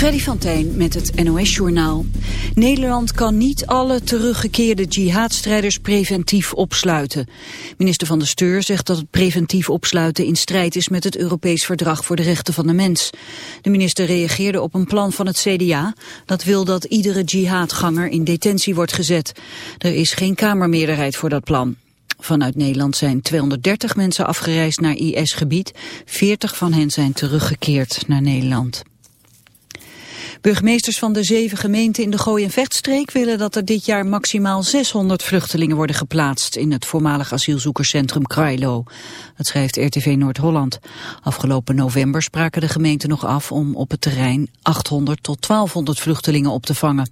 Freddy van met het NOS-journaal. Nederland kan niet alle teruggekeerde jihadstrijders preventief opsluiten. Minister van de Steur zegt dat het preventief opsluiten in strijd is met het Europees Verdrag voor de Rechten van de Mens. De minister reageerde op een plan van het CDA dat wil dat iedere jihadganger in detentie wordt gezet. Er is geen kamermeerderheid voor dat plan. Vanuit Nederland zijn 230 mensen afgereisd naar IS-gebied. 40 van hen zijn teruggekeerd naar Nederland. Burgemeesters van de zeven gemeenten in de Gooi- en Vechtstreek willen dat er dit jaar maximaal 600 vluchtelingen worden geplaatst in het voormalig asielzoekerscentrum Krailo. Dat schrijft RTV Noord-Holland. Afgelopen november spraken de gemeenten nog af om op het terrein 800 tot 1200 vluchtelingen op te vangen.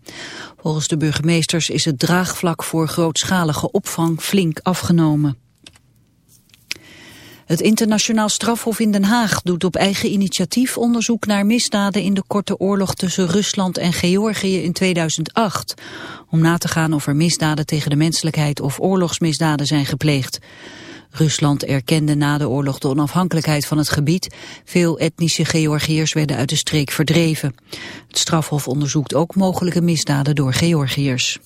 Volgens de burgemeesters is het draagvlak voor grootschalige opvang flink afgenomen. Het internationaal strafhof in Den Haag doet op eigen initiatief onderzoek naar misdaden in de korte oorlog tussen Rusland en Georgië in 2008. Om na te gaan of er misdaden tegen de menselijkheid of oorlogsmisdaden zijn gepleegd. Rusland erkende na de oorlog de onafhankelijkheid van het gebied. Veel etnische Georgiërs werden uit de streek verdreven. Het strafhof onderzoekt ook mogelijke misdaden door Georgiërs.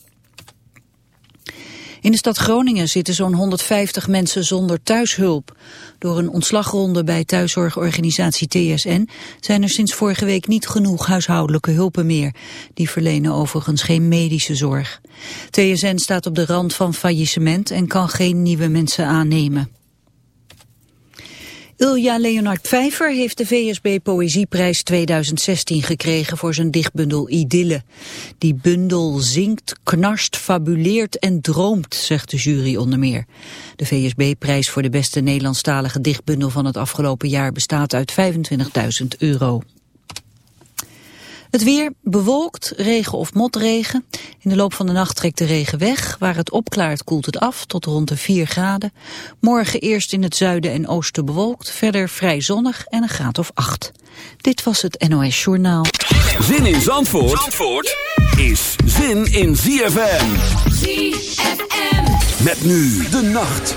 In de stad Groningen zitten zo'n 150 mensen zonder thuishulp. Door een ontslagronde bij thuiszorgorganisatie TSN zijn er sinds vorige week niet genoeg huishoudelijke hulpen meer. Die verlenen overigens geen medische zorg. TSN staat op de rand van faillissement en kan geen nieuwe mensen aannemen. Ilja Leonard Pfeiffer heeft de VSB Poëzieprijs 2016 gekregen voor zijn dichtbundel Idylle. Die bundel zingt, knarst, fabuleert en droomt, zegt de jury onder meer. De VSB-prijs voor de beste Nederlandstalige dichtbundel van het afgelopen jaar bestaat uit 25.000 euro. Het weer bewolkt, regen of motregen. In de loop van de nacht trekt de regen weg. Waar het opklaart koelt het af tot rond de 4 graden. Morgen eerst in het zuiden en oosten bewolkt. Verder vrij zonnig en een graad of 8. Dit was het NOS Journaal. Zin in Zandvoort, Zandvoort is zin in ZFM. ZFM. Met nu de nacht.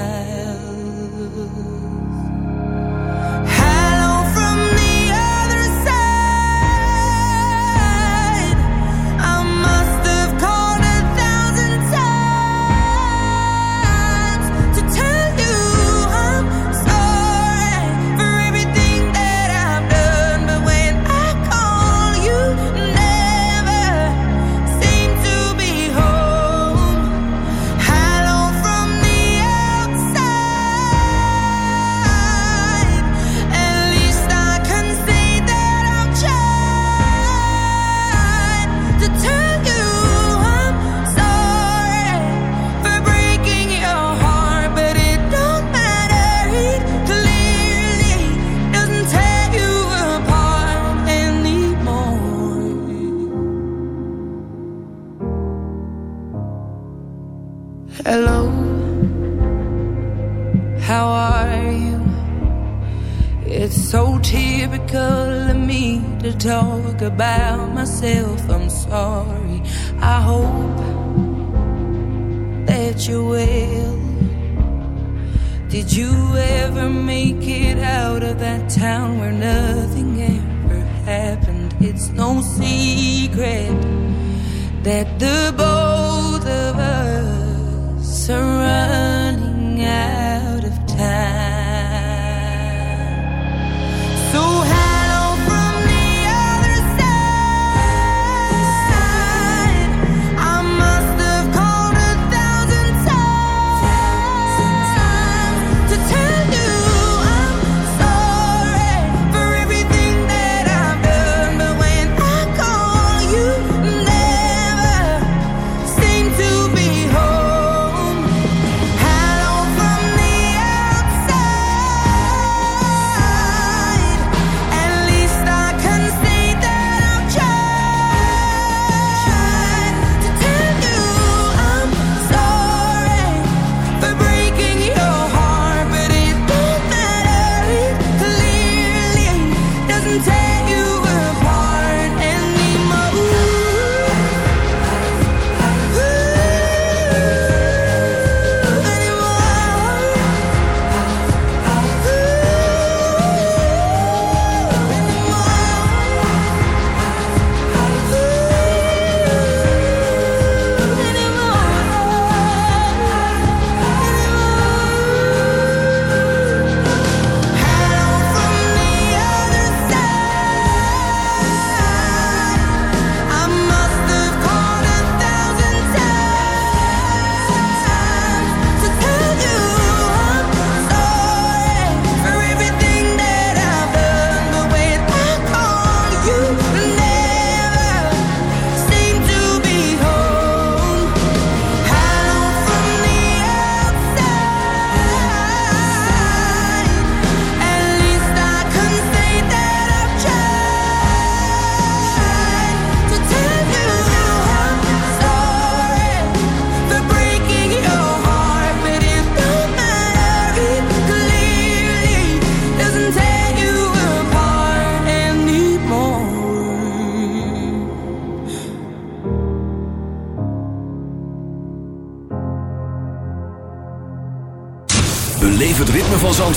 goodbye.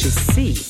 What you see.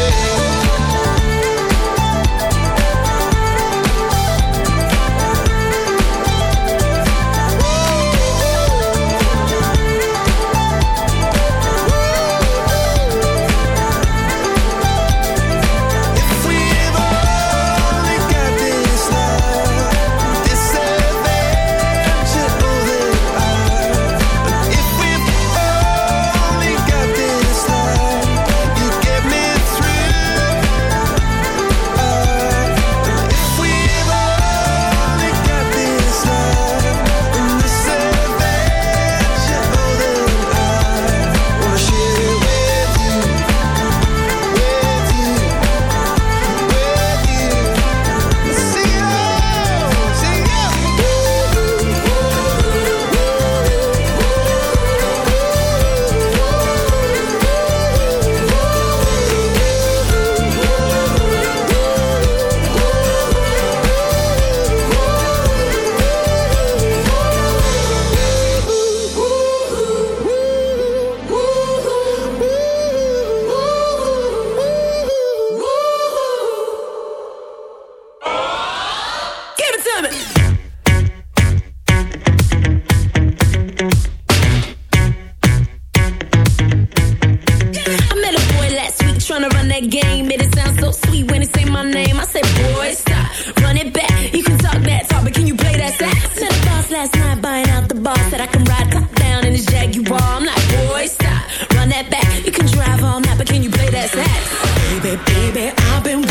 baby, I've been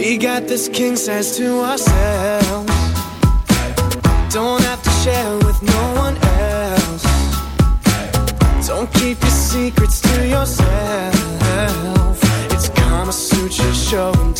We got this king size to ourselves. Don't have to share with no one else. Don't keep your secrets to yourself. It's Kama Sutra showing.